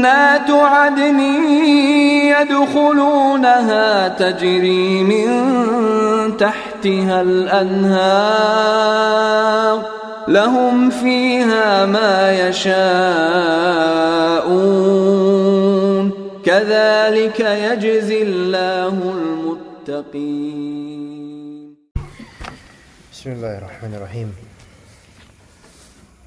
جنات عدن يدخلونها تجري من تحتها الأنهار لهم فيها ما يشاءون كذلك يجزي الله المتقين. بسم الله الرحمن الرحيم.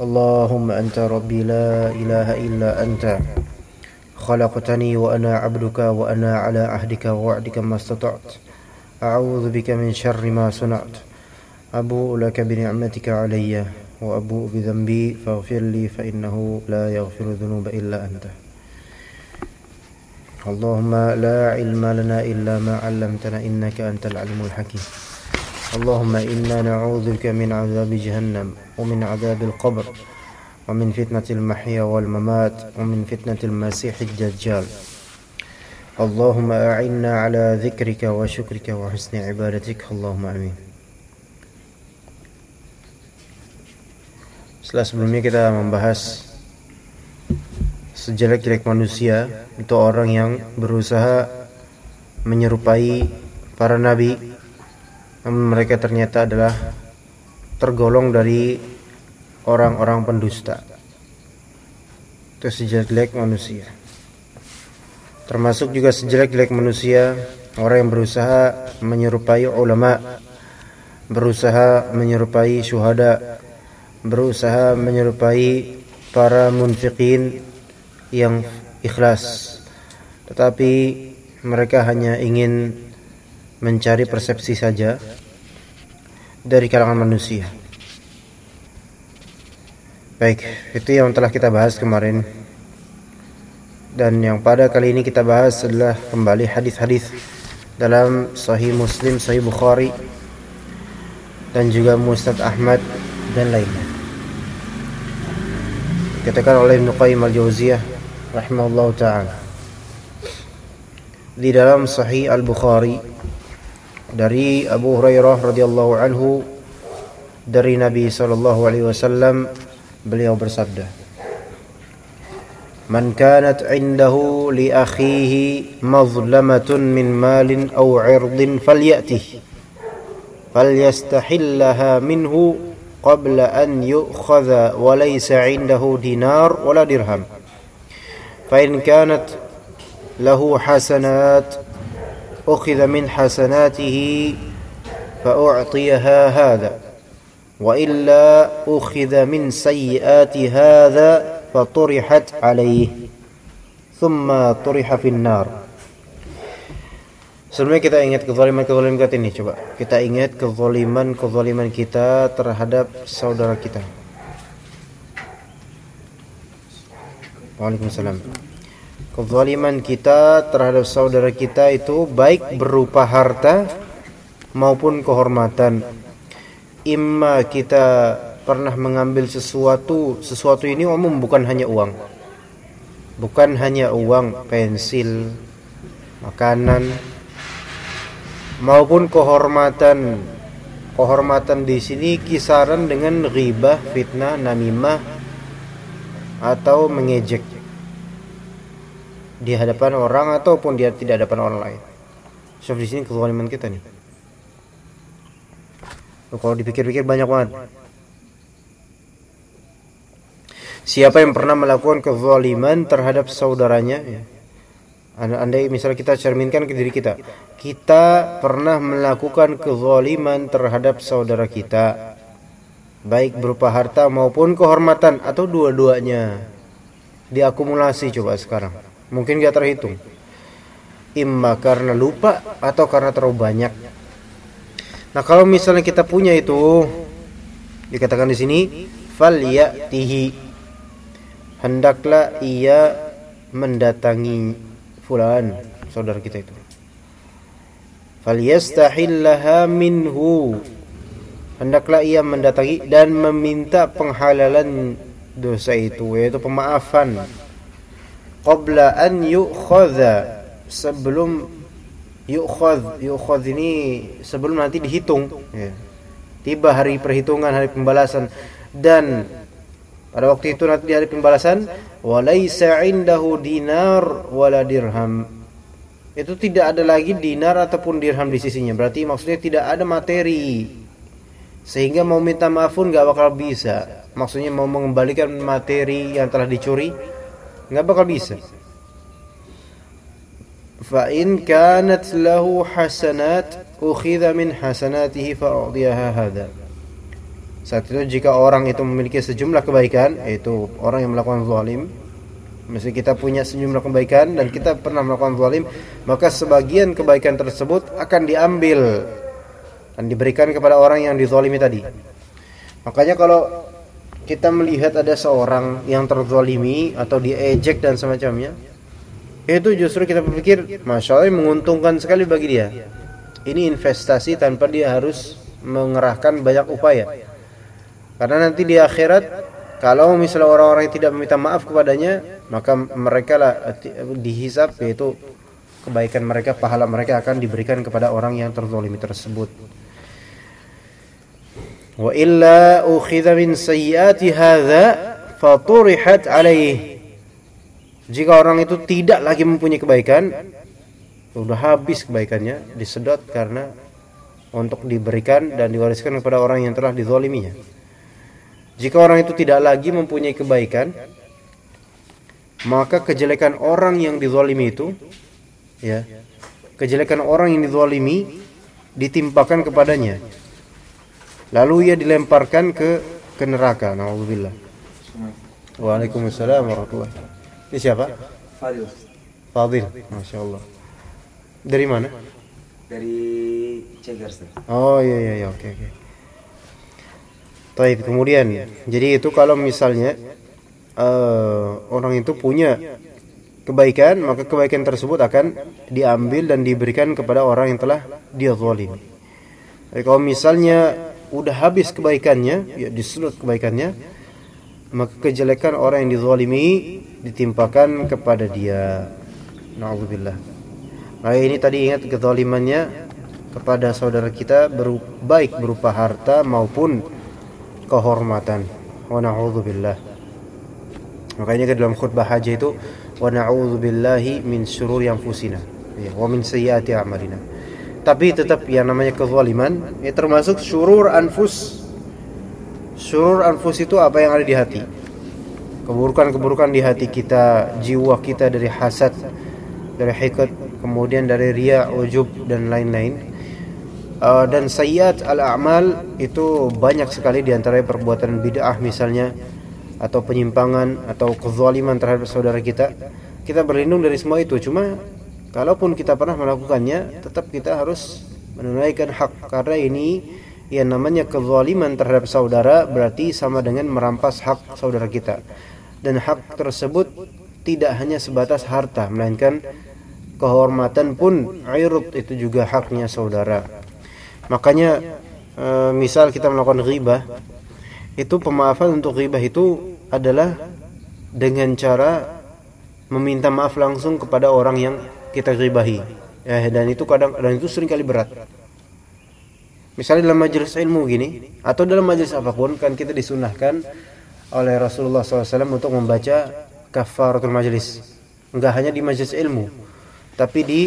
اللهم أنت ربي لا إله إلا أنت. خلقتني وأنا عبدك وأنا على عهدك ووعدك ما استطعت. أعوذ بك من شر ما صنعت. أبوء لك بنعمتك علي وأبوء بذنبي. فاغفر لي فإنه لا يغفر الذنوب إلا أنت. اللهم لا علم لنا إلا ما علمتنا إنك أنت العلم الحكيم. اللهم إنا نعوذ بك من عذاب جهنم ومن عذاب القبر ومن فتنة المحيا والممات ومن فتنة المسيح الدجال. اللهم أعنا على ذكرك وشكرك وحسن عبادتك. اللهم آمين. Setelah sebelumnya kita membahas sejelek-jelek manusia itu orang yang berusaha menyerupai para nabi. Mereka ternyata adalah tergolong dari orang-orang pendusta. Itu sejelek manusia. Termasuk juga sejelek-jelek manusia orang yang berusaha menyerupai ulama berusaha menyerupai syuhada berusaha menyerupai para munfiqin yang ikhlas. Tetapi mereka hanya ingin mencari persepsi saja dari kalangan manusia. Baik itu yang telah kita bahas kemarin. Dan yang pada kali ini kita bahas adalah kembali hadis-hadis dalam Sahih Muslim, Sahih Bukhari dan juga Mustad Ahmad dan lainnya. Dikatakan oleh Ibnu Qayyim al-Jauziyah taala. Di dalam Sahih Al-Bukhari dari Abu Hurairah radhiyallahu anhu dari Nabi sallallahu alaihi wasallam beliau bersabda Man kanat indahu li akhihi mazlamatun min malin aw 'irdin falyatih falyastahillaha minhu قبل أن يؤخذ وليس عنده دينار ولا درهم فإن كانت له حسنات أخذ من حسناته فأعطيها هذا وإلا أخذ من سيئات هذا فطرحت عليه ثم طرح في النار Sebelumnya kita ingat kezaliman-kezaliman kita ini coba. Kita ingat kezaliman-kezaliman kita terhadap saudara kita. Waalaikumsalam. Kezaliman kita terhadap saudara kita itu baik berupa harta maupun kehormatan. Imma kita pernah mengambil sesuatu, sesuatu ini umum bukan hanya uang. Bukan hanya uang, pensil, makanan, maupun kehormatan. Kehormatan di sini kisaran dengan ghibah, fitnah, namimah atau mengejek di hadapan orang ataupun dia tidak hadapan orang lain. So di sini kezaliman kita nih. Kalau dipikir-pikir banyak banget. Siapa yang pernah melakukan kezaliman terhadap saudaranya ya, andai misalnya kita cerminkan ke diri kita kita pernah melakukan kezaliman terhadap saudara kita baik berupa harta maupun kehormatan atau dua-duanya diakumulasi coba sekarang mungkin gak terhitung. Imma karena lupa atau karena terlalu banyak. Nah kalau misalnya kita punya itu dikatakan di sini fal tihi hendaklah ia mendatangi fulan saudara kita itu. Falyastahillaha minhu. Hendaklah ia mendatangi dan meminta penghalalan dosa itu yaitu pemaafan qabla an yu'khadha sebelum yu'khadh yu'khadh ini sebelum nanti dihitung ya. tiba hari perhitungan hari pembalasan dan pada waktu itu nanti di hari pembalasan walaisa indahu dinar wala dirham. Itu tidak ada lagi dinar ataupun dirham di sisinya. Berarti maksudnya tidak ada materi. Sehingga mau minta maaf pun gak bakal bisa. Maksudnya mau mengembalikan materi yang telah dicuri nggak bakal bisa. Fa in kanat lahu hasanat ukhidha min hasanatihi fa hadha. Saat itu jika orang itu memiliki sejumlah kebaikan, yaitu orang yang melakukan zalim, Mesti kita punya sejumlah kebaikan dan kita pernah melakukan zalim, maka sebagian kebaikan tersebut akan diambil dan diberikan kepada orang yang dizalimi tadi. Makanya kalau kita melihat ada seorang yang terzalimi atau diejek dan semacamnya, itu justru kita berpikir, masya Allah menguntungkan sekali bagi dia. Ini investasi tanpa dia harus mengerahkan banyak upaya. Karena nanti di akhirat kalau misalnya orang-orang yang tidak meminta maaf kepadanya, maka mereka lah dihisap yaitu kebaikan mereka, pahala mereka akan diberikan kepada orang yang terzalimi tersebut. Jika orang itu tidak lagi mempunyai kebaikan, sudah habis kebaikannya, disedot karena untuk diberikan dan diwariskan kepada orang yang telah dizaliminya. Jika orang itu tidak lagi mempunyai kebaikan, maka kejelekan orang yang dizalimi itu ya, kejelekan orang yang dizalimi ditimpakan kepadanya. Lalu ia dilemparkan ke ke neraka. Nauzubillah. Waalaikumsalam warahmatullahi Ini siapa? Fadil. Fadil, Masya Allah. Dari mana? Dari Cegar. Oh iya iya iya oke okay, oke. Okay. Taib kemudian jadi itu kalau misalnya uh, orang itu punya kebaikan maka kebaikan tersebut akan diambil dan diberikan kepada orang yang telah dia zalim. Jadi kalau misalnya udah habis kebaikannya ya disedot kebaikannya maka kejelekan orang yang dizalimi ditimpakan kepada dia. Nauzubillah. Nah ini tadi ingat kezalimannya kepada saudara kita baik berupa harta maupun kehormatan wa na'udzubillah makanya ke dalam khutbah haji itu wa na'udzubillahi min syururi anfusina ya wa min sayyiati a'malina tapi tetap yang namanya kezaliman ya termasuk syurur anfus. Syurur anfus itu apa yang ada di hati? Keburukan-keburukan di hati kita jiwa kita dari hasad dari hikad kemudian dari ria ujub dan lain-lain. Uh, dan sayyat al-a'mal itu banyak sekali di antara perbuatan bid'ah misalnya atau penyimpangan atau kezaliman terhadap saudara kita. Kita berlindung dari semua itu cuma kalaupun kita pernah melakukannya tetap kita harus menunaikan hak. Karena ini yang namanya kezaliman terhadap saudara berarti sama dengan merampas hak saudara kita. Dan hak tersebut tidak hanya sebatas harta melainkan kehormatan pun airut itu juga haknya saudara. Makanya e, misal kita melakukan ghibah itu pemaafan untuk ghibah itu adalah dengan cara meminta maaf langsung kepada orang yang kita ghibahi. Ya, dan itu kadang dan itu sering kali berat. Misalnya dalam majelis ilmu gini atau dalam majelis apa pun kan kita disunahkan oleh Rasulullah SAW untuk membaca kafaratul majelis. Enggak hanya di majelis ilmu, tapi di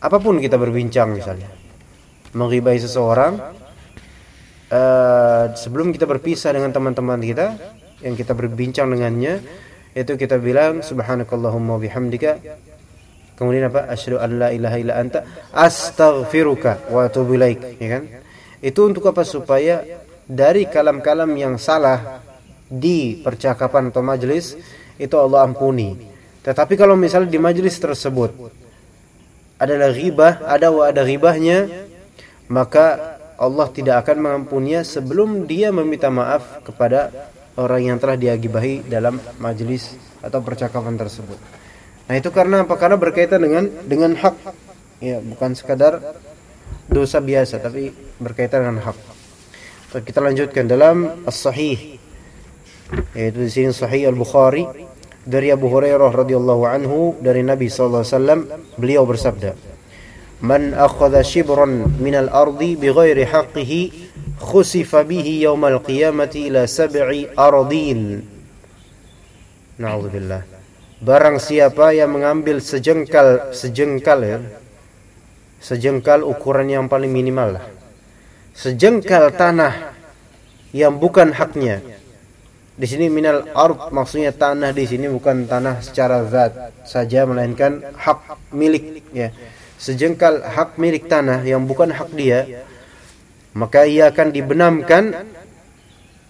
apa pun kita berbincang misalnya menghibai seseorang uh, sebelum kita berpisah dengan teman-teman kita yang kita berbincang dengannya itu kita bilang subhanakallahumma bihamdika kemudian apa? Asyhadu an la ilaha illa anta astaghfiruka wa atubu ilaik ya kan? Itu untuk apa? Supaya dari kalam-kalam yang salah di percakapan atau majelis itu Allah ampuni. Tetapi kalau misalnya di majelis tersebut adalah ghibah ada wa ada ghibahnya maka Allah tidak akan mengampuninya sebelum dia meminta maaf kepada orang yang telah dia gibahi dalam majelis atau percakapan tersebut. Nah itu karena apa? Karena berkaitan dengan dengan hak, ya bukan sekadar dosa biasa, tapi berkaitan dengan hak. Kita lanjutkan dalam As-Sahih, yaitu di sini Sahih Al Bukhari dari Abu Hurairah radhiyallahu anhu dari Nabi wasallam beliau bersabda, "Man akhadha shibran min al-ardi bighairi haqqihi khusifa bihi yaumal qiyamati ila sab'i ardin." Na'udzubillah. Barang siapa yang mengambil sejengkal sejengkal ya, sejengkal ukuran yang paling minimal lah. Sejengkal tanah yang bukan haknya. Di sini minal ard maksudnya tanah di sini bukan tanah secara zat saja melainkan hak milik ya. Sejengkal hak milik tanah yang bukan hak dia maka ia akan dibenamkan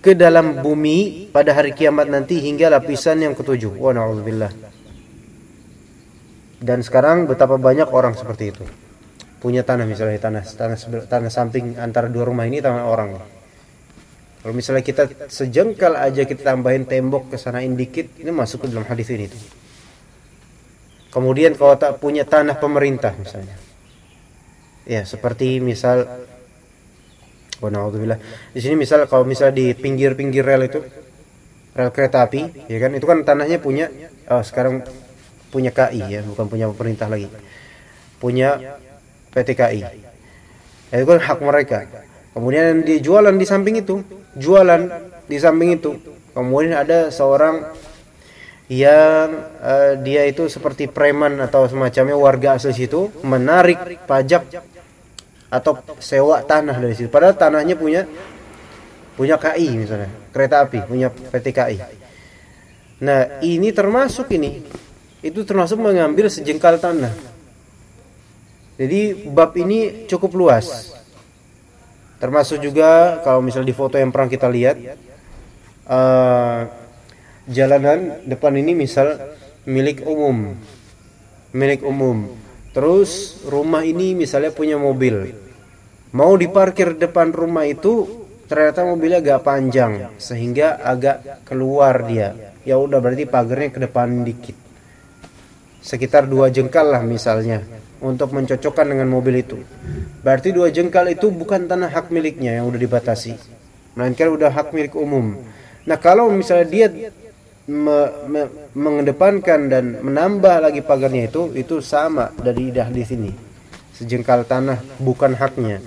ke dalam bumi pada hari kiamat nanti hingga lapisan yang ketujuh. Wa na'udzubillah. Dan sekarang betapa banyak orang seperti itu. Punya tanah misalnya tanah tanah tanah samping antara dua rumah ini tanah orang. Kalau misalnya kita sejengkal aja kita tambahin tembok ke sanain dikit, ini masuk ke dalam hadis ini tuh. Kemudian kalau tak punya tanah pemerintah misalnya. Ya, seperti misal Oh, naudzubillah. Di sini misal kalau misal di pinggir-pinggir rel itu rel kereta api, ya kan itu kan tanahnya punya oh, sekarang punya KI ya, bukan punya pemerintah lagi. Punya PT KI. Ya, itu kan hak mereka. Kemudian dijualan di samping itu, jualan di samping itu. Kemudian ada seorang yang uh, dia itu seperti preman atau semacamnya warga asli situ menarik pajak atau sewa tanah dari situ. Padahal tanahnya punya punya KI misalnya, kereta api, punya PT KI. Nah, ini termasuk ini. Itu termasuk mengambil sejengkal tanah. Jadi bab ini cukup luas. Termasuk juga kalau misalnya di foto yang pernah kita lihat uh, jalanan depan ini misal milik umum. Milik umum Terus rumah ini misalnya punya mobil. Mau diparkir depan rumah itu ternyata mobilnya agak panjang sehingga agak keluar dia. Ya udah berarti pagarnya ke depan dikit. Sekitar dua jengkal lah misalnya untuk mencocokkan dengan mobil itu. Berarti dua jengkal itu bukan tanah hak miliknya yang udah dibatasi. Melainkan udah hak milik umum. Nah kalau misalnya dia me, me, mengedepankan dan menambah lagi pagarnya itu itu sama dari di sini. Sejengkal tanah bukan haknya.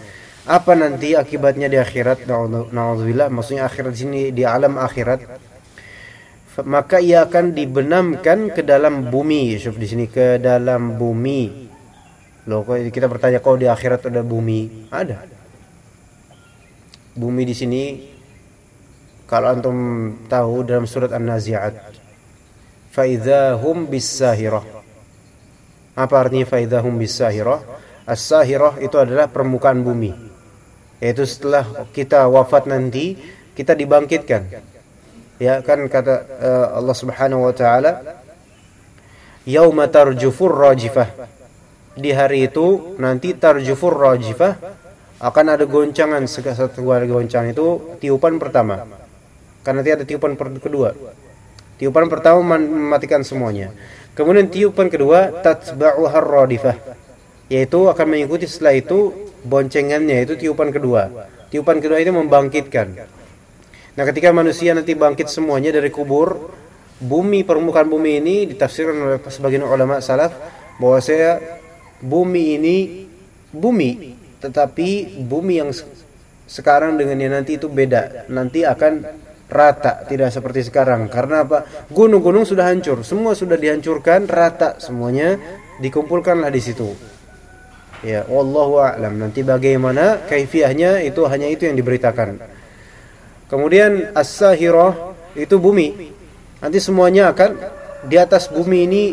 Apa nanti akibatnya di akhirat? Naudzubillah. Maksudnya akhirat sini di alam akhirat. Maka ia akan dibenamkan ke dalam bumi Yusuf di sini ke dalam bumi. Loh kita bertanya kok di akhirat ada bumi? Ada. Bumi di sini kalau antum tahu dalam surat An-Nazi'at faidahum bisahirah. Apa artinya faidahum bisahirah? As-sahirah itu adalah permukaan bumi. Yaitu setelah kita wafat nanti kita dibangkitkan. Ya kan kata uh, Allah Subhanahu wa taala yauma tarjufur rajifah. Di hari itu nanti tarjufur rajifah akan ada goncangan. Satu goncangan itu tiupan pertama. Karena nanti ada tiupan kedua. Tiupan pertama mematikan semuanya. Kemudian tiupan kedua tatba'u harradifah yaitu akan mengikuti setelah itu boncengannya itu tiupan kedua. Tiupan kedua itu membangkitkan. Nah, ketika manusia nanti bangkit semuanya dari kubur, bumi permukaan bumi ini ditafsirkan oleh sebagian ulama salaf bahwa saya bumi ini bumi tetapi bumi yang sekarang dengan yang nanti itu beda. Nanti akan rata tidak seperti sekarang. Karena apa? Gunung-gunung sudah hancur. Semua sudah dihancurkan rata semuanya dikumpulkanlah di situ. Ya wallahu a'lam. Nanti bagaimana kaifiahnya itu hanya itu yang diberitakan. Kemudian as-sahirah itu bumi. Nanti semuanya akan di atas bumi ini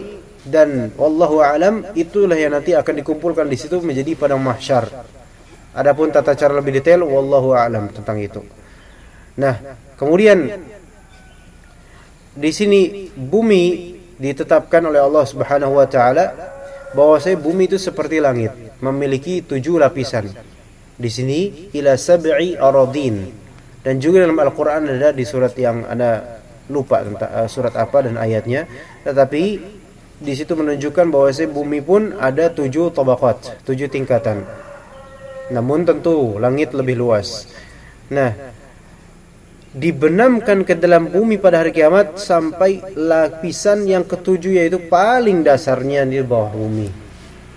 dan wallahu alam itulah yang nanti akan dikumpulkan di situ menjadi padang mahsyar. Adapun tata cara lebih detail wallahu alam tentang itu. Nah, kemudian di sini bumi ditetapkan oleh Allah Subhanahu wa taala bahwasanya bumi itu seperti langit, memiliki tujuh lapisan. Di sini ila sab'i aradin. Dan juga dalam Al-Qur'an ada di surat yang ada lupa tentang uh, surat apa dan ayatnya, tetapi di situ menunjukkan bahwasanya bumi pun ada tujuh tabaqat, tujuh tingkatan. Namun tentu langit lebih luas. Nah, dibenamkan ke dalam bumi pada hari kiamat sampai lapisan yang ketujuh yaitu paling dasarnya di bawah bumi.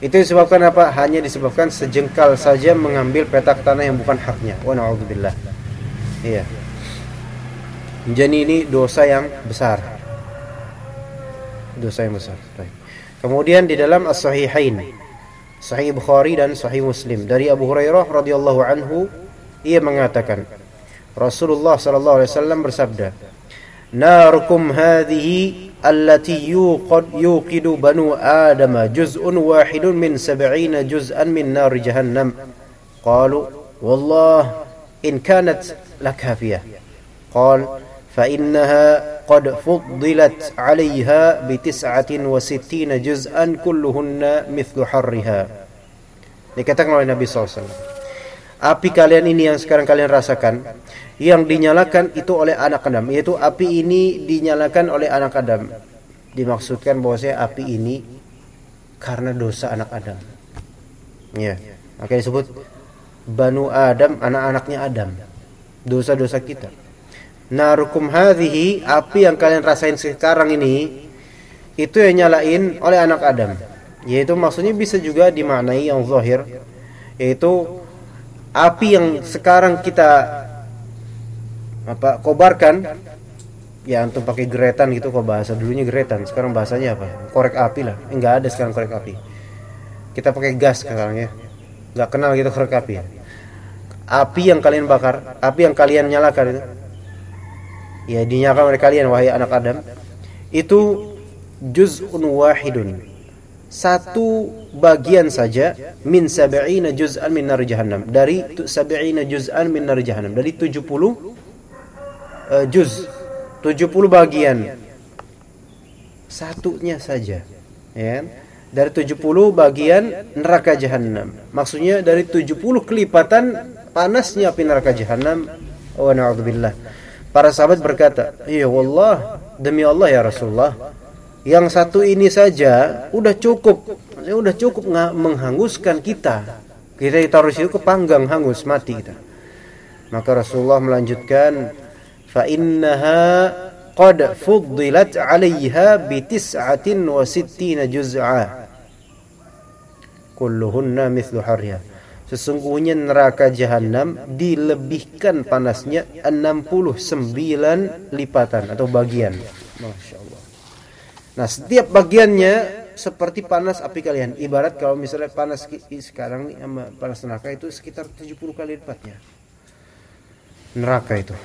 Itu disebabkan apa? Hanya disebabkan sejengkal saja mengambil petak tanah yang bukan haknya. Wa na'udzubillah. Iya. Jadi ini dosa yang besar. Dosa yang besar. Kemudian di dalam As-Sahihain, Sahih Bukhari dan Sahih Muslim dari Abu Hurairah radhiyallahu anhu ia mengatakan Rasulullah sallallahu alaihi wasallam bersabda, "Narukum hadhihi allati yuqad yuqidu banu Adam juz'un wahidun min sab'ina juz'an min nar jahannam." Qalu, "Wallah in kanat lakafiyah." قال فإنها قد فضلت عليها بتسعة وستين جزءا كلهن مثل حرها dikatakan oleh Nabi SAW api kalian ini yang sekarang kalian rasakan yang dinyalakan itu oleh anak Adam yaitu api ini dinyalakan oleh anak Adam. Dimaksudkan bahwasanya api ini karena dosa anak Adam. Ya maka disebut Banu Adam anak-anaknya Adam. Dosa-dosa kita. Narukum hadhihi api yang kalian rasain sekarang ini itu yang nyalain oleh anak Adam. Yaitu maksudnya bisa juga dimaknai yang zahir yaitu api yang sekarang kita apa kobarkan. Ya antum pakai geretan gitu kok bahasa dulunya geretan. Sekarang bahasanya apa? Korek api lah. Enggak ada sekarang korek api. Kita pakai gas sekarang ya. Nggak kenal gitu korek api. Api yang kalian bakar api yang kalian nyalakan itu. Ya dinyalakan oleh kalian wahai anak Adam. Itu juz'un wahidun. Satu bagian saja min sab'ina juz'an min nar jahannam. Dari sab'ina juz'an min nar jahannam. Dari 70 uh, juz. 70 bagian. Satunya saja ya kan? dari 70 bagian neraka jahanam maksudnya dari 70 kelipatan panasnya api neraka jahanam wa na'udzubillah. Para sahabat berkata iya wallah demi Allah ya Rasulullah yang satu ini saja udah cukup maksudnya udah cukup menghanguskan kita. Kita taruh situ ke panggang hangus mati kita. Maka Rasulullah melanjutkan fa innaha qad fuddilat 'alayha bi tis'atin wa sittina juz'a. Kulluhunna mithlu harriha. Sesungguhnya neraka jahanam dilebihkan panasnya 69 lipatan atau bagian. masyaallah Nah, setiap bagiannya seperti panas api kalian. Ibarat kalau misalnya panas sekarang nih sama panas neraka itu sekitar 70 kali lipatnya. Neraka itu.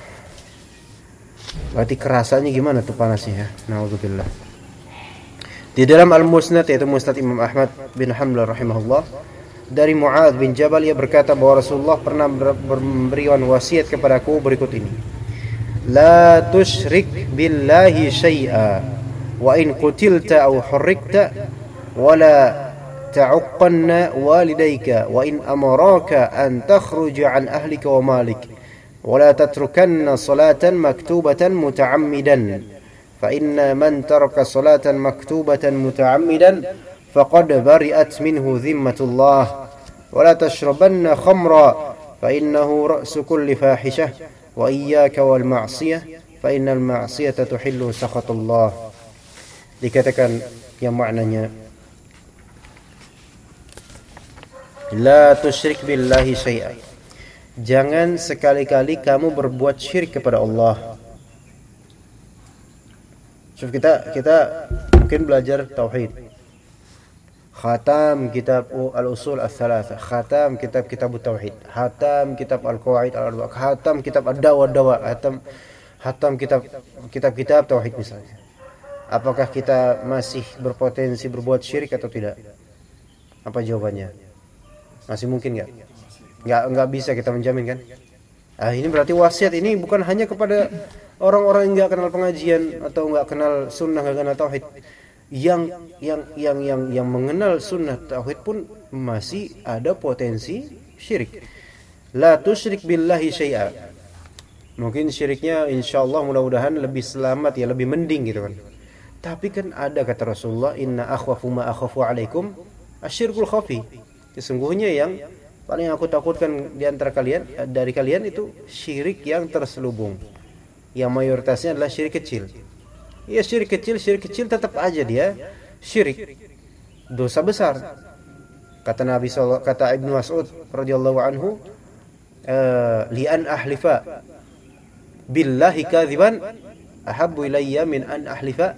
Berarti kerasanya gimana tuh panasnya ya? Nauzubillah. Di dalam Al-Musnad yaitu Musnad Imam Ahmad bin Hanbal rahimahullah dari Mu'adz bin Jabal ia berkata bahwa Rasulullah pernah memberikan wasiat kepadaku berikut ini. La tusyrik billahi syai'a aw hurrikta wala ta'uqqanna walidayka wa in amaraka an takhruja an ahlika wa malik ولا تتركن صلاة مكتوبة متعمدا. فإن من ترك صلاة مكتوبة متعمدا فقد برئت منه ذمة الله. ولا تشربن خمرا فإنه رأس كل فاحشة. وإياك والمعصية فإن المعصية تحل سخط الله. Dikatakan yang maknanya la tusyrik billahi syai'an Jangan sekali-kali kamu berbuat syirik kepada Allah. So, kita kita mungkin belajar tauhid. Khatam kitab al-usul al-thalatha, khatam kitab kitab tauhid, khatam kitab al-qawaid al-arba, khatam kitab ad-dawa dawa, khatam khatam kitab kitab-kitab tauhid misalnya. Apakah kita masih berpotensi berbuat syirik atau tidak? Apa jawabannya? Masih mungkin nggak? Nggak nggak bisa kita menjamin kan? Ah ini berarti wasiat ini bukan hanya kepada orang-orang yang nggak kenal pengajian atau nggak kenal sunnah nggak kenal tauhid. Yang yang yang yang yang mengenal sunnah tauhid pun masih ada potensi syirik. La tusyrik billahi syai'a. Mungkin syiriknya insyaallah mudah-mudahan lebih selamat ya, lebih mending gitu kan. Tapi kan ada kata Rasulullah, "Inna akhwafu ma akhafu alaikum asyirkul khafi." Sesungguhnya yang paling aku takutkan di antara kalian dari kalian itu syirik yang terselubung. Yang mayoritasnya adalah syirik kecil. Ya syirik kecil, syirik kecil tetap aja dia syirik. Dosa besar. Kata Nabi SAW, kata Ibnu Mas'ud radhiyallahu anhu, uh, li'an ahlifa billahi kadhiban ahabbu ilayya min an ahlifa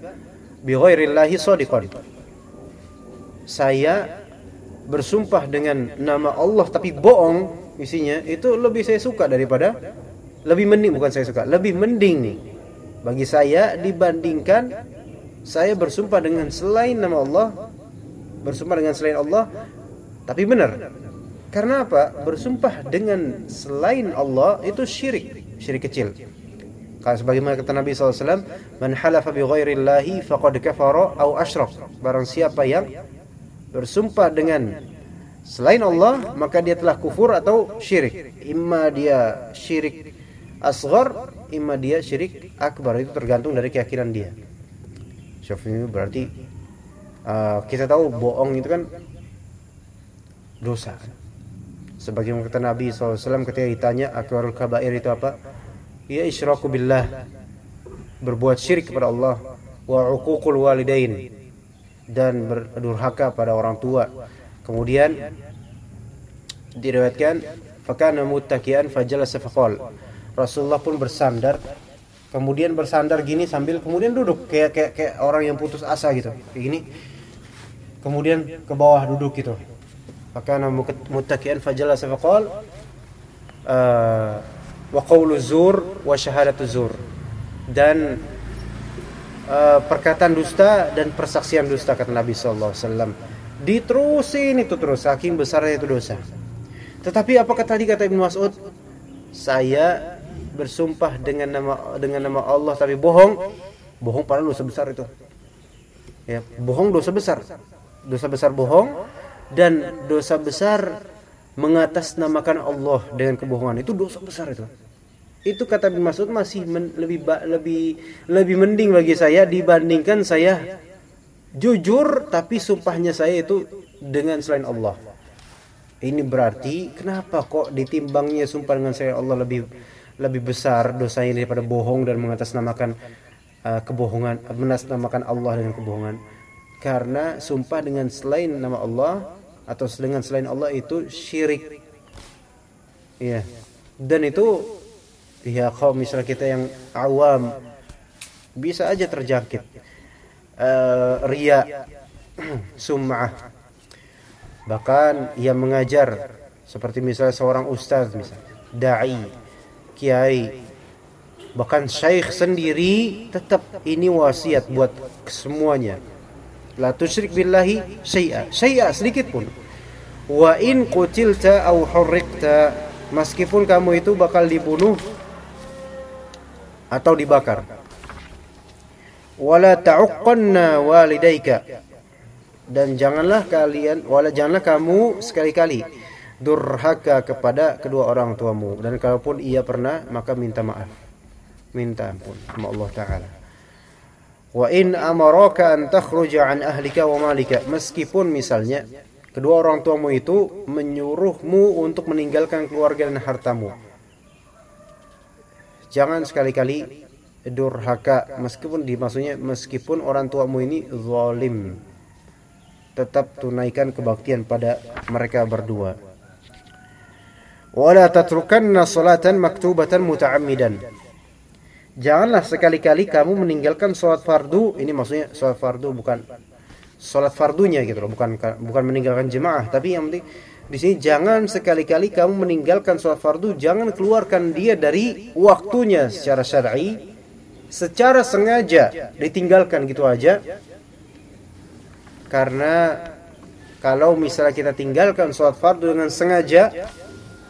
bi ghairillahi shadiqan. Saya bersumpah dengan nama Allah tapi bohong isinya itu lebih saya suka daripada lebih mending bukan saya suka, lebih mending nih bagi saya dibandingkan saya bersumpah dengan selain nama Allah bersumpah dengan selain Allah tapi benar. Karena apa? Bersumpah dengan selain Allah itu syirik, syirik kecil. Kalau sebagaimana kata Nabi SAW, Man halafa bi ghairillahi faqad kafara au asyrak. Barang siapa yang bersumpah dengan selain Allah, maka dia telah kufur atau syirik. Imma dia syirik asghar, imma dia syirik akbar. Itu tergantung dari keyakinan dia. Syafi'i berarti uh, kita tahu bohong itu kan dosa. Sebagaimana kata Nabi SAW ketika ditanya akbarul kabair itu apa? Ya isyraku billah berbuat syirik kepada Allah wa uququl walidain dan berdurhaka pada orang tua. Kemudian diriwayatkan fakana muttaqian fajalasa faqal. Rasulullah pun bersandar kemudian bersandar gini sambil kemudian duduk kayak kayak kayak orang yang putus asa gitu. Kayak gini. Kemudian ke bawah duduk gitu. Fakana muttaqian fajalasa faqal uh, wa qawlu zur wa syahadatu zur. Dan uh, perkataan dusta dan persaksian dusta kata Nabi sallallahu alaihi wasallam. Diterusin itu terus saking besarnya itu dosa. Tetapi apakah tadi kata Ibnu Mas'ud saya bersumpah dengan nama dengan nama Allah tapi bohong? Bohong padahal dosa besar itu. Ya bohong dosa besar. Dosa besar bohong dan dosa besar mengatasnamakan Allah dengan kebohongan itu dosa besar itu. Itu kata Ibn Mas'ud masih men, lebih lebih lebih mending bagi saya dibandingkan saya jujur tapi sumpahnya saya itu dengan selain Allah. Ini berarti kenapa kok ditimbangnya sumpah dengan saya Allah lebih lebih besar dosanya daripada bohong dan mengatasnamakan uh, kebohongan mengatasnamakan Allah dengan kebohongan. Karena sumpah dengan selain nama Allah atau dengan selain Allah itu syirik. Iya. Dan itu ya kalau misalnya kita yang awam bisa aja terjangkit uh, ria sum'ah bahkan ia mengajar seperti misalnya seorang ustaz misalnya dai kiai bahkan syekh sendiri tetap ini wasiat buat semuanya La tusyrik billahi syai'a. Syai'a sedikit pun. Wa in qutilta au hurriqta meskipun kamu itu bakal dibunuh atau dibakar. Wala ta'uqqanna walidayka. Dan janganlah kalian wala janganlah kamu sekali-kali durhaka kepada kedua orang tuamu dan kalaupun ia pernah maka minta maaf. Minta ampun sama Allah taala wa in amaraka an takhruja an ahlika wa malika. Meskipun misalnya kedua orang tuamu itu menyuruhmu untuk meninggalkan keluarga dan hartamu. Jangan sekali-kali durhaka. Meskipun dimaksudnya meskipun orang tuamu ini zalim tetap tunaikan kebaktian pada mereka berdua. Wala tatrukanna salatan maktubatan muta'ammidan janganlah sekali-kali kamu meninggalkan sholat fardu. Ini maksudnya sholat fardu bukan sholat fardunya gitu loh. Bukan bukan meninggalkan jemaah. Tapi yang penting di sini jangan sekali-kali kamu meninggalkan sholat fardu. Jangan keluarkan dia dari waktunya secara syar'i. Secara sengaja ditinggalkan gitu aja. Karena kalau misalnya kita tinggalkan sholat fardu dengan sengaja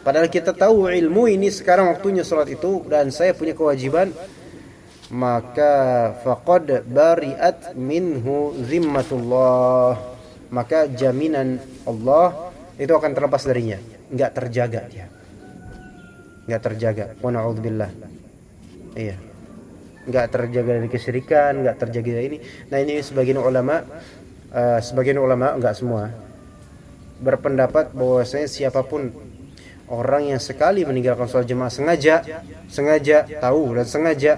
padahal kita tahu ilmu ini sekarang waktunya sholat itu dan saya punya kewajiban maka faqad bariat minhu zimmatullah. Maka jaminan Allah itu akan terlepas darinya. Nggak terjaga dia. Nggak terjaga. Wa na'udzubillah. Iya. Nggak terjaga dari kesyirikan nggak terjaga dari ini. Nah ini sebagian ulama uh, sebagian ulama nggak semua berpendapat bahwasanya siapa pun orang yang sekali meninggalkan sholat jemaah sengaja sengaja tahu dan sengaja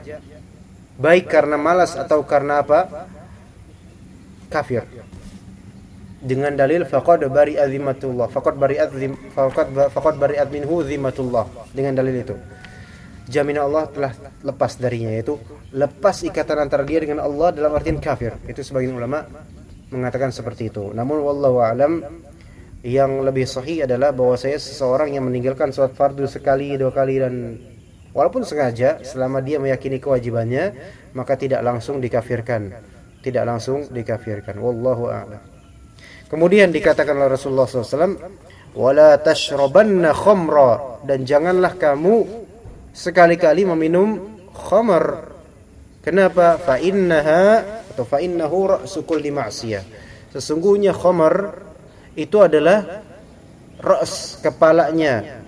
baik karena malas atau karena apa? Kafir. Dengan dalil faqad bari azimatullah faqad bari azim faqad faqad bari minhu zimatullah dengan dalil itu. Jaminan Allah telah lepas darinya yaitu lepas ikatan antara dia dengan Allah dalam artian kafir. Itu sebagian ulama mengatakan seperti itu. Namun wallahu alam yang lebih sahih adalah bahwa saya seseorang yang meninggalkan sholat fardu sekali dua kali dan walaupun sengaja selama dia meyakini kewajibannya maka tidak langsung dikafirkan tidak langsung dikafirkan wallahu a'lam Kemudian dikatakan oleh Rasulullah SAW, wala tashrabanna khamra dan janganlah kamu sekali-kali meminum khamar. Kenapa? Fa innaha atau fa innahu ra'su kulli. Sesungguhnya khamar itu adalah ra's kepalanya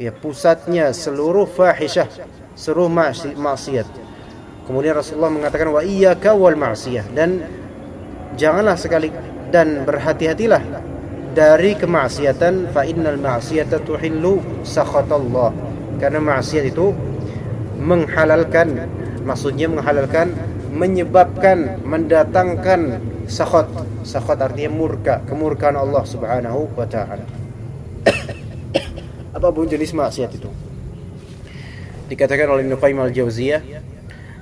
ya pusatnya seluruh fahisyah seluruh maksiat. Kemudian Rasulullah mengatakan wa iyyaka wal ma'siyah. Dan janganlah sekali dan berhati-hatilah dari kemaksiatan. Fa innal ma'siyata tuhillu sakhatallah. Karena maksiat itu menghalalkan maksudnya menghalalkan menyebabkan mendatangkan sakhat sakhat artinya murka kemurkaan Allah Subhanahu wa taala apa pun jenis maksiat itu dikatakan oleh Qayyim al-Jauziyah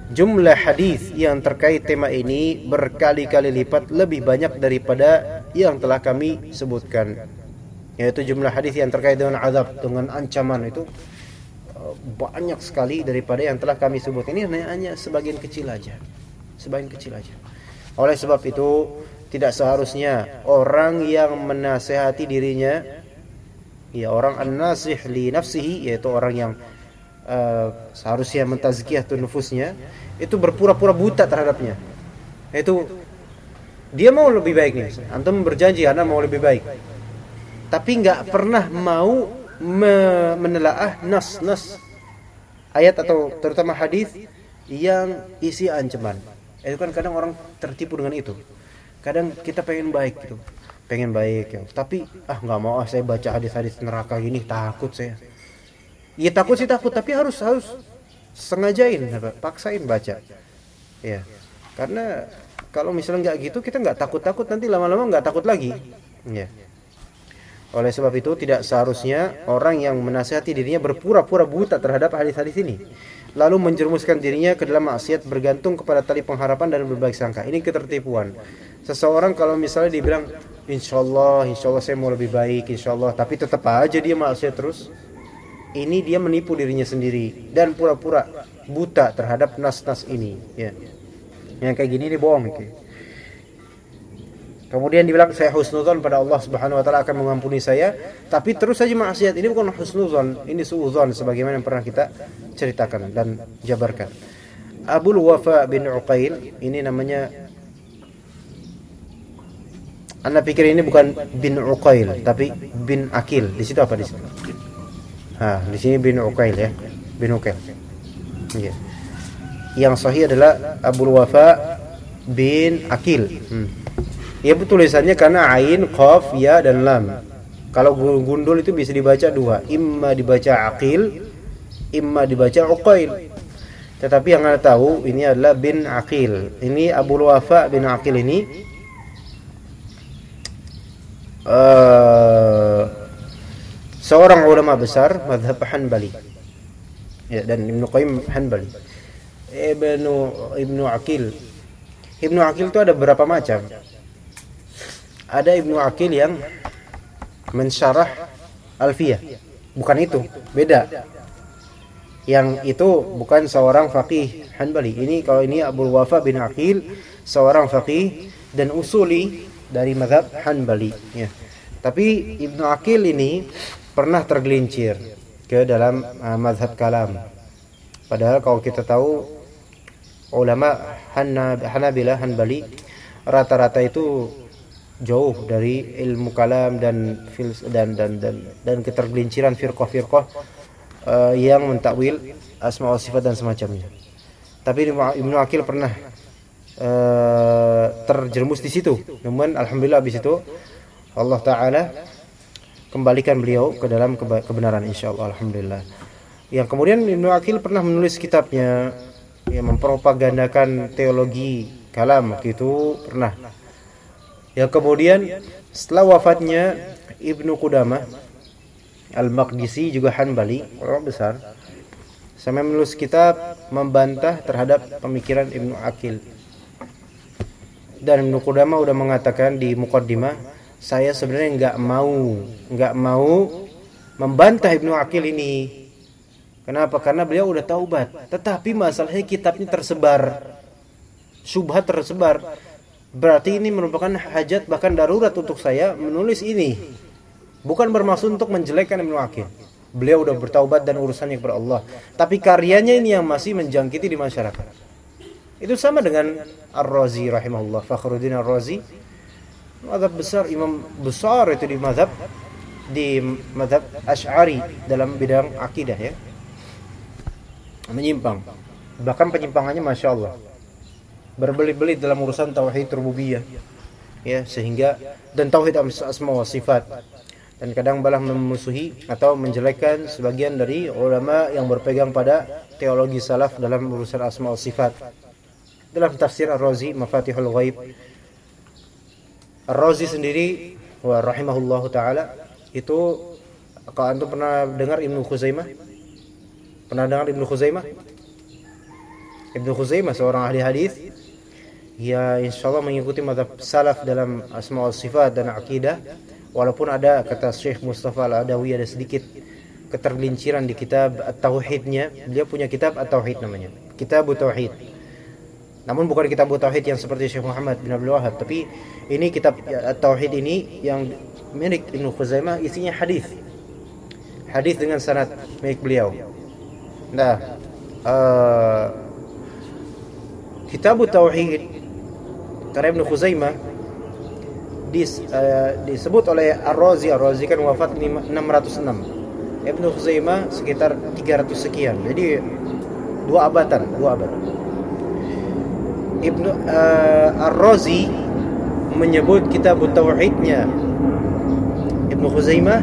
Jumlah hadis yang terkait tema ini berkali-kali lipat lebih banyak daripada yang telah kami sebutkan. Yaitu jumlah hadis yang terkait dengan azab, dengan ancaman itu uh, banyak sekali daripada yang telah kami sebut. Ini hanya sebagian kecil aja. Sebagian kecil aja. Oleh sebab itu tidak seharusnya orang yang menasehati dirinya ya orang an-nasih li nafsihi yaitu orang yang uh, seharusnya mentazkiyah tu nufusnya itu berpura-pura buta terhadapnya. Itu dia mau lebih baik nih antum berjanji anda mau lebih baik. Tapi nggak pernah mau me menelaah nas nas. Ayat atau terutama hadis yang isi ancaman. Itu kan kadang orang tertipu dengan itu. Kadang kita pengen baik gitu pengen baik ya tapi ah nggak mau ah saya baca hadis-hadis neraka gini takut saya Iya takut sih takut, tapi harus harus sengajain, paksain baca. Ya, karena kalau misalnya nggak gitu kita nggak takut-takut nanti lama-lama nggak takut lagi. Ya. Oleh sebab itu tidak seharusnya orang yang menasihati dirinya berpura-pura buta terhadap hadis-hadis ini lalu menjerumuskan dirinya ke dalam maksiat bergantung kepada tali pengharapan dan berbaik sangka. Ini ketertipuan. Seseorang kalau misalnya dibilang insya Allah, insya Allah saya mau lebih baik, insya Allah, tapi tetap aja dia maksiat terus, ini dia menipu dirinya sendiri dan pura-pura buta terhadap nas-nas ini ya. Yang kayak gini ini bohong okay. kemudian dibilang saya husnuzon pada Allah Subhanahu wa taala akan mengampuni saya. Tapi terus saja maksiat. Ini bukan husnuzon ini suudzon sebagaimana yang pernah kita ceritakan dan jabarkan. Abu Wafa bin Uqail ini namanya anda pikir ini bukan bin Uqail tapi bin Akil di situ apa di situ Ha, di sini bin Uqail ya. Bin Uqail. Ya. Yang sahih adalah Abu Wafa bin Akil. Hmm. Ya tulisannya karena ain, qaf, ya dan lam. Kalau gundul itu bisa dibaca dua, imma dibaca Akil, imma dibaca Uqail. Tetapi yang anda tahu ini adalah bin Akil. Ini Abu Wafa bin Akil ini uh, seorang ulama besar madhab Hanbali. Ya, dan Ibnu Qayyim Hanbali. Ibnu Ibnu Akil Ibnu Akil itu ada berapa macam. Ada Ibnu Akil yang mensyarah Alfiyah. Bukan itu beda. Yang itu bukan seorang faqih Hanbali. Ini kalau ini Abu Wafa bin Aqil seorang faqih dan usuli dari mazhab Hanbali ya. Tapi Ibnu Aqil ini pernah tergelincir ke dalam uh, mazhab kalam. Padahal kalau kita tahu ulama Hanabilah Hanbali rata-rata itu jauh dari ilmu kalam dan dan dan dan dan ketergelinciran firqah-firqah uh, yang mentakwil asma wa sifat dan semacamnya. Tapi Ibnu Akil pernah uh, terjerumus di situ. Namun alhamdulillah habis itu Allah taala kembalikan beliau ke dalam kebenaran insyaallah alhamdulillah. Yang kemudian Ibnu Akil pernah menulis kitabnya yang mempropagandakan teologi kalam waktu itu pernah. Yang kemudian setelah wafatnya Ibnu Qudamah Al-Maqdisi juga Hanbali, ulama besar. Sampai menulis kitab membantah terhadap pemikiran Ibnu Akil. Dan Ibnu Qudama udah mengatakan di mukaddimah, saya sebenarnya nggak mau, nggak mau membantah Ibnu Akil ini. Kenapa? Karena beliau udah taubat. Tetapi masalahnya kitabnya tersebar. Subhat tersebar. Berarti ini merupakan hajat bahkan darurat untuk saya menulis ini. Bukan bermaksud untuk menjelekkan Ibnu Aqil. Beliau udah bertaubat dan urusannya kepada Allah. Tapi karyanya ini yang masih menjangkiti di masyarakat. Itu sama dengan Ar-Razi rahimahullah, Fakhruddin Ar-Razi. Mazhab besar, imam besar itu di mazhab di mazhab Asy'ari dalam bidang akidah ya. Menyimpang. Bahkan penyimpangannya Masya Allah. Berbelit-belit dalam urusan tauhid rububiyah. Ya, sehingga dan tauhid asma wa sifat dan kadang malah memusuhi atau menjelekkan sebagian dari ulama yang berpegang pada teologi salaf dalam urusan asma wa sifat. Dalam tafsir Ar-Razi Mafatihul Ghaib. Ar-Razi sendiri wa rahimahullah taala itu kalau antum pernah dengar Ibnu Khuzaimah? Pernah dengar Ibnu Khuzaimah? Ibnu Khuzaimah seorang ahli hadis ya insyaallah mengikuti mazhab salaf dalam asma wa sifat dan akidah walaupun ada kata Syekh Mustafa Al-Adawi ada sedikit ketergelinciran di kitab At-Tauhidnya. Dia punya kitab At-Tauhid namanya. Kitab Tauhid namun bukan kitab Tauhid yang seperti Syekh Muhammad bin Abdul Wahab tapi ini kitab At-Tauhid ini yang milik Ibnu Khuzaimah isinya hadis. Hadis dengan sanad milik beliau. Nah uh, kitab Tauhid karena Ibnu Khuzaimah dis, uh, disebut oleh Ar-Razi. Ar-Razi kan wafat 606 Ibnu Khuzaimah sekitar 300 sekian. Jadi dua abatan dua abad Ibnu uh, Ar-Razi menyebut kitab tauhidnya. Ibnu Khuzaimah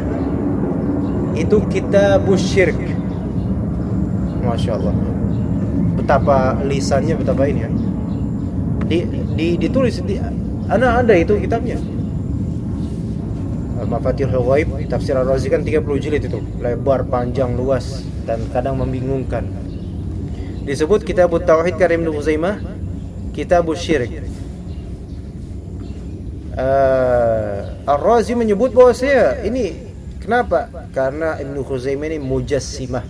itu kitab syirk Masya Allah. Betapa lisannya betapa ini ya. Di, di ditulis di, ada ada itu kitabnya. Al-Mafatihul Ghaib tafsir Ar-Razi kan 30 jilid itu. Lebar panjang luas dan kadang membingungkan. Disebut kitab tauhid Karim Ibnu Uzaimah kitab syirik uh, Ar-Razi menyebut bahwa saya ini kenapa? Karena Ibnu Khuzaimah ini mujassimah.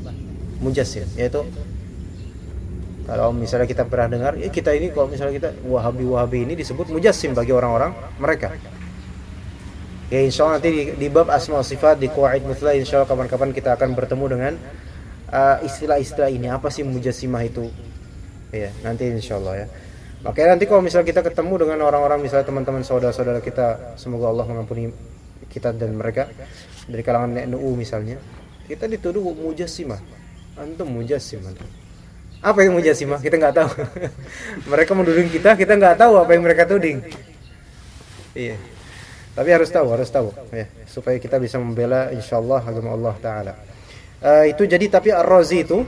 Mujassim yaitu kalau misalnya kita pernah dengar ya kita ini kalau misalnya kita Wahabi Wahabi ini disebut mujassim bagi orang-orang mereka. Ya insya Allah nanti di, di bab asma sifat di kuwait mutla insya Allah kapan-kapan kita akan bertemu dengan uh, istilah-istilah uh, ini. Apa sih mujassimah itu? Ya nanti insya Allah ya makanya nanti kalau misalnya kita ketemu dengan orang-orang misalnya teman-teman saudara-saudara kita semoga Allah mengampuni kita dan mereka dari kalangan NU misalnya. Kita dituduh mujassimah. Antum mujassimah. Apa yang mujassimah? Kita nggak tahu. Mereka menuding kita kita nggak tahu apa yang mereka tuding. Iya. Tapi harus tahu, harus tahu. Ya, supaya kita bisa membela insyaallah agama Allah taala. Uh, itu jadi tapi Ar-Razi itu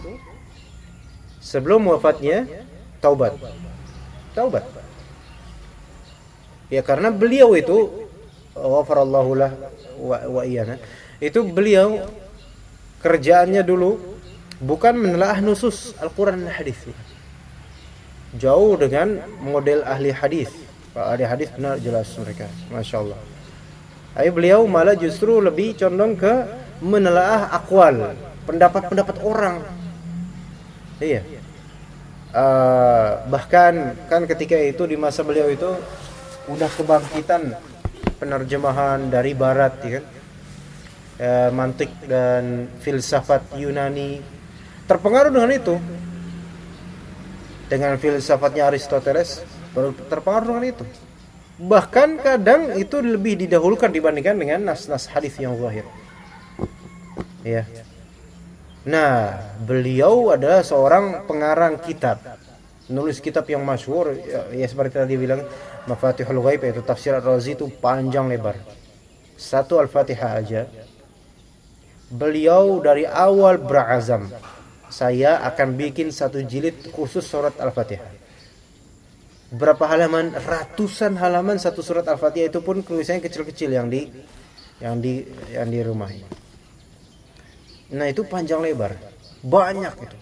sebelum wafatnya taubat. Taubat. Ya karena beliau itu wafarallahu lah wa, wa iyana. Itu beliau kerjaannya dulu bukan menelaah nusus Al-Qur'an dan hadis. Jauh dengan model ahli hadis. Ahli hadis benar jelas mereka. Masya Allah. Tapi beliau malah justru lebih condong ke menelaah akwal, pendapat-pendapat orang. Iya. Eh, bahkan kan ketika itu di masa beliau itu udah kebangkitan penerjemahan dari barat ya kan. Eh, mantik dan filsafat Yunani terpengaruh dengan itu. Dengan filsafatnya Aristoteles terpengaruh dengan itu. Bahkan kadang itu lebih didahulukan dibandingkan dengan nas-nas hadis yang zahir. Ya. Nah, beliau adalah seorang pengarang kitab. Nulis kitab yang masyhur ya, ya seperti tadi bilang Mafatihul Ghaib yaitu tafsir Ar-Razi itu panjang lebar. Satu Al-Fatihah aja. Beliau dari awal berazam saya akan bikin satu jilid khusus surat Al-Fatihah berapa halaman ratusan halaman satu surat al-fatihah itu pun tulisannya kecil-kecil yang di yang di yang di rumah nah itu panjang lebar. Banyak itu.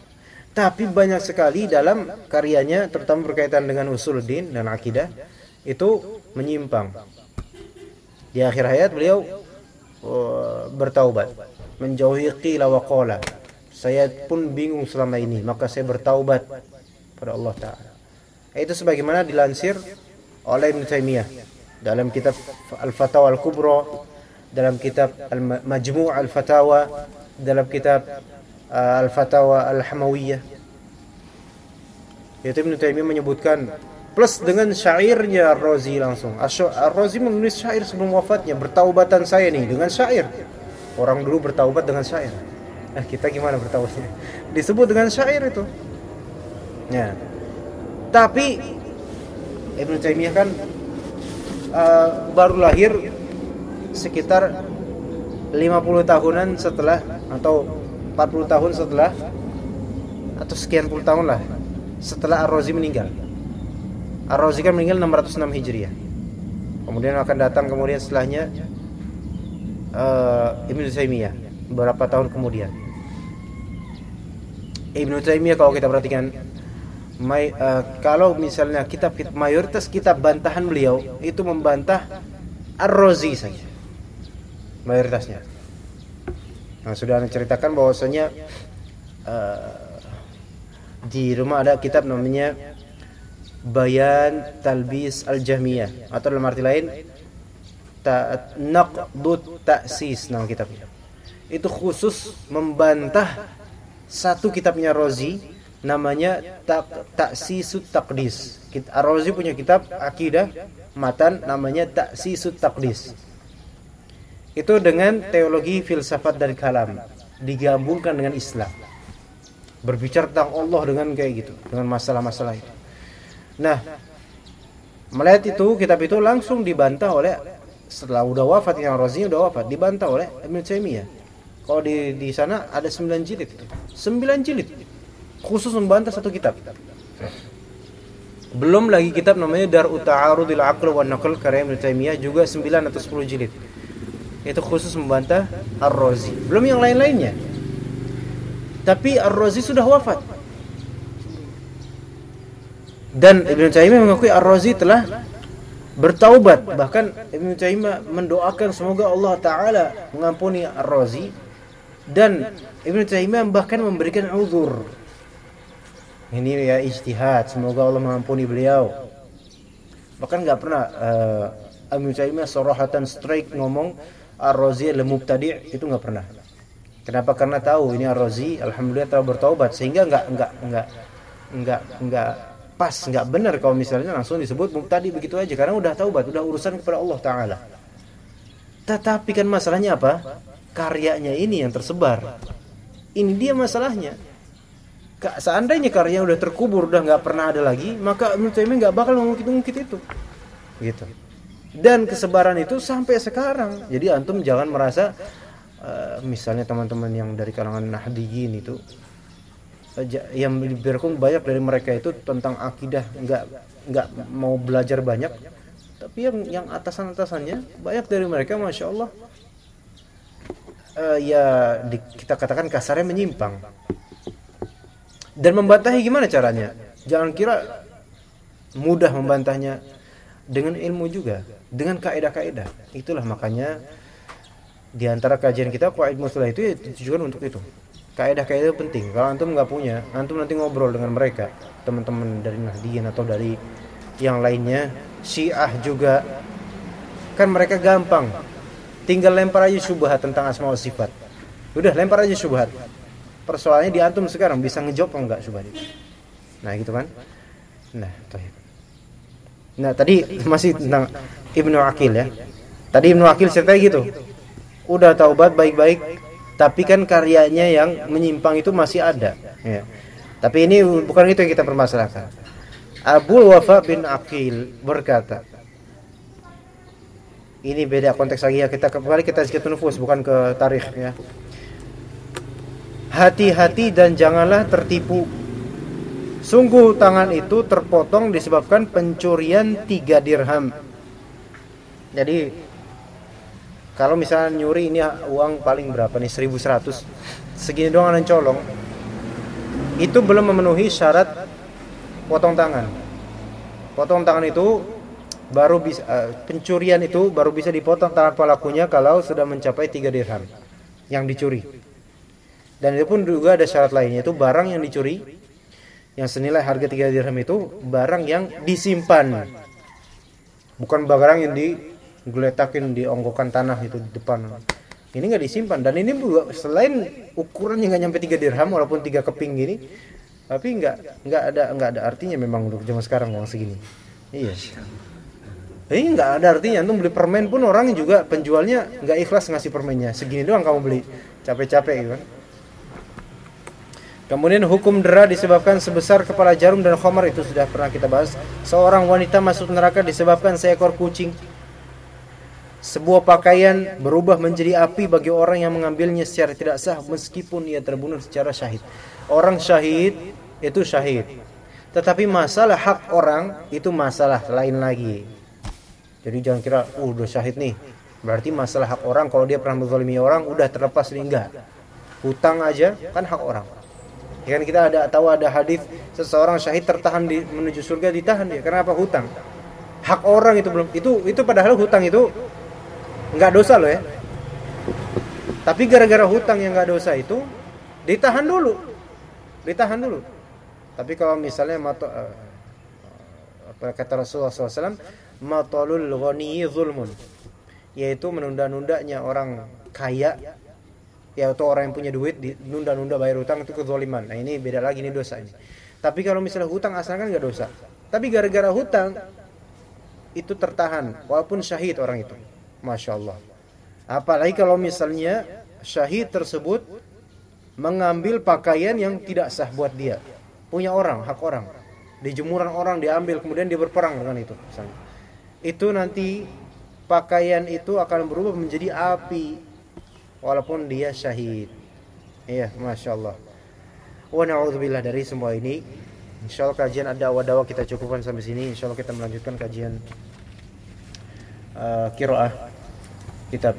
Tapi banyak sekali dalam karyanya terutama berkaitan dengan usul din dan akidah itu menyimpang. Di akhir hayat beliau uh, bertaubat. Menjauhi qila wa qala. Saya pun bingung selama ini maka saya bertaubat pada Allah taala. Itu sebagaimana dilansir oleh Ibn Taimiyah dalam kitab Al-Fatawa Al-Kubra, dalam kitab Al-Majmu' Al-Fatawa, dalam kitab uh, Al-Fatawa Al-Hamawiyah. Itu Ibn Taimiyah menyebutkan plus dengan syairnya Ar-Razi langsung. Ar-Razi menulis syair sebelum wafatnya, bertaubatan saya nih dengan syair. Orang dulu bertaubat dengan syair. Nah, kita gimana bertaubatnya? Disebut dengan syair itu. Ya. Tapi Ibn Taimiyah kan uh, baru lahir sekitar 50 tahunan setelah atau 40 tahun setelah atau sekian puluh tahun lah setelah Ar-Razi meninggal. Ar-Razi kan meninggal 606 Hijriah. Kemudian akan datang kemudian setelahnya uh, Ibnu Taimiyah beberapa tahun kemudian. Ibnu Taimiyah kalau kita perhatikan May, uh, kalau misalnya kitab mayoritas kitab bantahan beliau itu membantah Ar-Razi saja mayoritasnya nah, sudah anda ceritakan bahwasanya uh, di rumah ada kitab namanya Bayan Talbis Al-Jahmiyah atau dalam arti lain ta Naqdut Ta'sis nama kitabnya itu khusus membantah satu kitabnya Rozi namanya tak taksisut takdis. Ar-Razi punya kitab akidah matan namanya taksisut takdis. Itu dengan teologi filsafat dari kalam digabungkan dengan Islam. Berbicara tentang Allah dengan kayak gitu, dengan masalah-masalah itu. Nah, melihat itu kitab itu langsung dibantah oleh setelah udah wafat yang Razi udah wafat dibantah oleh Ibnu Taimiyah. Kalau di di sana ada 9 jilid itu. 9 jilid khusus membantah satu kitab. Belum lagi kitab namanya Dar Ta'arudil Aql wa Naql karya Ibnu Taimiyah juga 9 atau 10 jilid. Itu khusus membantah Ar-Razi. Belum yang lain-lainnya. Tapi Ar-Razi sudah wafat. Dan Ibnu Taimiyah mengakui Ar-Razi telah bertaubat bahkan Ibnu Taimiyah mendoakan semoga Allah taala mengampuni Ar-Razi dan Ibnu Taimiyah bahkan memberikan uzur ini ya ijtihad semoga Allah mengampuni beliau bahkan nggak pernah uh, Abu Taimiyah sorahatan strike ngomong Ar-Razi al-mubtadi' itu nggak pernah. Kenapa? Karena tahu ini Ar-Razi alhamdulillah telah bertaubat. Sehingga nggak nggak nggak nggak nggak pas nggak benar kalau misalnya langsung disebut mubtadi begitu aja. Karena udah taubat udah urusan kepada Allah taala. Tetapi kan masalahnya apa? Karyanya ini yang tersebar. Ini dia masalahnya. Seandainya karyanya udah terkubur udah nggak pernah ada lagi maka Ibnu Taimiyah nggak bakal mengungkit-ungkit itu. Gitu dan kesebaran itu sampai sekarang. Jadi antum jangan merasa uh, misalnya teman-teman yang dari kalangan Nahdiyin itu uh, yang biarpun banyak dari mereka itu tentang akidah nggak nggak mau belajar banyak. Tapi yang yang atasan-atasannya banyak dari mereka masya Allah. Uh, ya di, kita katakan kasarnya menyimpang. Dan membantahnya gimana caranya? Jangan kira mudah membantahnya dengan ilmu juga, dengan kaidah-kaidah. Itulah makanya di antara kajian kita qaid mustalah itu ditujukan untuk itu. Kaidah-kaidah itu penting. Kalau antum nggak punya, antum nanti ngobrol dengan mereka, teman-teman dari Nahdien atau dari yang lainnya, Syiah juga. Kan mereka gampang. Tinggal lempar aja syubhat tentang asma wa sifat. Udah lempar aja syubhat. Persoalannya di antum sekarang bisa ngejawab apa enggak syubhat itu. Nah, gitu kan? Nah, tohib. Nah, tadi masih tentang Ibnu Akil ya. Tadi Ibnu Akil ceritanya gitu. Udah taubat baik-baik, tapi kan karyanya yang menyimpang itu masih ada, ya. Tapi ini bukan itu yang kita permasalahkan. Abu Wafa bin Akil berkata, ini beda konteks lagi ya kita kembali kita zikir nufus bukan ke tarikh ya. Hati-hati dan janganlah tertipu Sungguh tangan itu terpotong disebabkan pencurian tiga dirham. Jadi kalau misalnya nyuri ini uang paling berapa nih 1100 segini doang ada colong itu belum memenuhi syarat potong tangan. Potong tangan itu baru bisa uh, pencurian itu baru bisa dipotong tangan pelakunya kalau sudah mencapai tiga dirham yang dicuri. Dan itu pun juga ada syarat lainnya itu barang yang dicuri yang senilai harga 3 dirham itu barang yang disimpan. Bukan barang yang digeletakin dionggokan tanah itu di depan. Ini nggak disimpan. Dan ini juga selain ukuran yang nggak nyampe 3 dirham walaupun tiga keping gini tapi nggak nggak ada nggak ada artinya memang untuk zaman sekarang uang segini. Iya. Ini nggak ada artinya. Untuk beli permen pun orang juga penjualnya nggak ikhlas ngasih permennya. Segini doang kamu beli. Capek-capek gitu kan Kemudian hukum dera disebabkan sebesar kepala jarum dan khamar itu sudah pernah kita bahas. Seorang wanita masuk neraka disebabkan seekor kucing. Sebuah pakaian berubah menjadi api bagi orang yang mengambilnya secara tidak sah meskipun ia terbunuh secara syahid. Orang syahid itu syahid. Tetapi masalah hak orang itu masalah lain lagi. Jadi jangan kira, uh, udah syahid nih. Berarti masalah hak orang kalau dia pernah menzalimi orang udah terlepas nih enggak. Hutang aja kan hak orang. Ya kan kita ada tahu ada hadis seseorang syahid tertahan di menuju surga ditahan ya karena apa hutang. Hak orang itu belum itu itu padahal hutang itu nggak dosa loh ya. Tapi gara-gara hutang yang nggak dosa itu ditahan dulu. Ditahan dulu. Tapi kalau misalnya mato, uh, apa kata Rasulullah SAW, matolul ghani zulmun, yaitu menunda-nundanya orang kaya ya atau orang yang punya duit nunda-nunda bayar hutang itu kezaliman. Nah ini beda lagi ini dosa ini. Tapi kalau misalnya hutang asalnya kan nggak dosa. Tapi gara-gara hutang itu tertahan walaupun syahid orang itu. Masya Allah. Apalagi kalau misalnya syahid tersebut mengambil pakaian yang tidak sah buat dia. Punya orang, hak orang. Di jemuran orang diambil kemudian dia berperang dengan itu. Misalnya. Itu nanti pakaian itu akan berubah menjadi api walaupun dia syahid. Iya, masya Allah. Wa na'udzubillah dari semua ini. Insya Allah kajian ada wadawa kita cukupkan sampai sini. Insya Allah kita melanjutkan kajian uh, kiroah kitab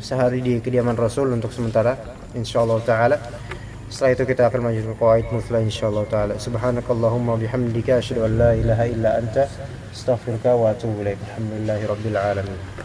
sehari di kediaman Rasul untuk sementara. Insya Allah Taala. Setelah itu kita akan melanjutkan qawaid mutla insyaallah taala. Subhanakallahumma bihamdika asyhadu an la ilaha illa anta astaghfiruka wa atubu ilaik. Alhamdulillahirabbil alamin.